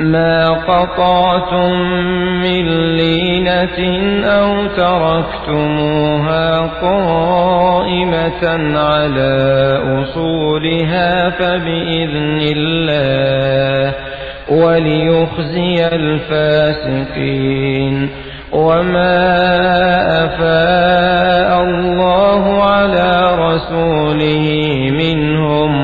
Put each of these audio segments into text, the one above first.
ما قطعتم من لينة أو تركتموها قائمة على أصولها فبإذن الله وليخزي الفاسقين وما أفاء الله على رسوله منهم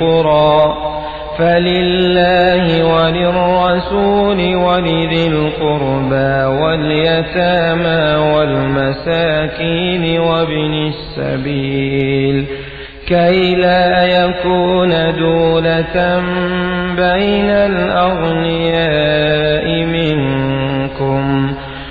القرى فلله وللرسول ولذي القربى واليتامى والمساكين وابن السبيل كي لا يكون دولة بين الأغنياء منكم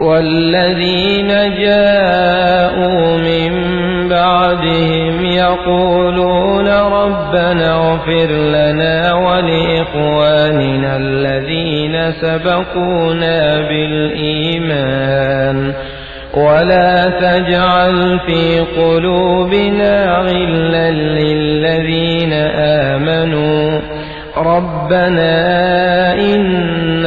والذين جاءوا من بعدهم يقولون ربنا اغفر لنا ولإخواننا الذين سبقونا بالإيمان ولا تجعل في قلوبنا غلا للذين آمنوا ربنا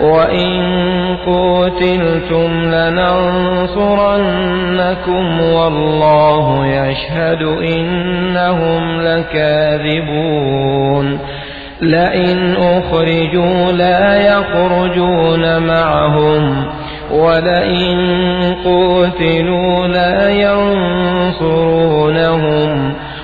وإن قتلتم لننصرنكم والله يشهد إنهم لكاذبون لئن أخرجوا لا يخرجون معهم ولئن قتلوا لا ينصرونهم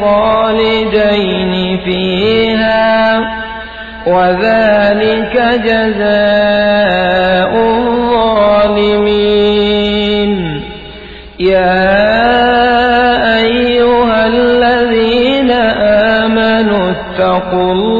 خالدين فيها وذلك جزاء الظالمين. يا أيها الذين آمنوا اتقوا الله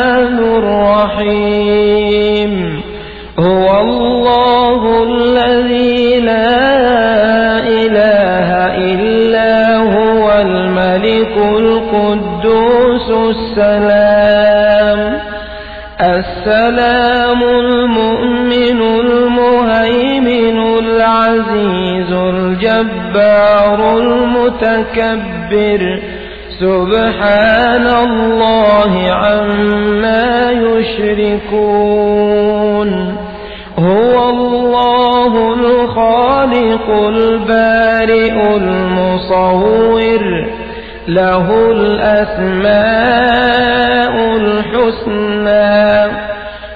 الجبار المتكبر. سبحان الله عما يشركون. هو الله الخالق البارئ المصور. له الأسماء الحسنى.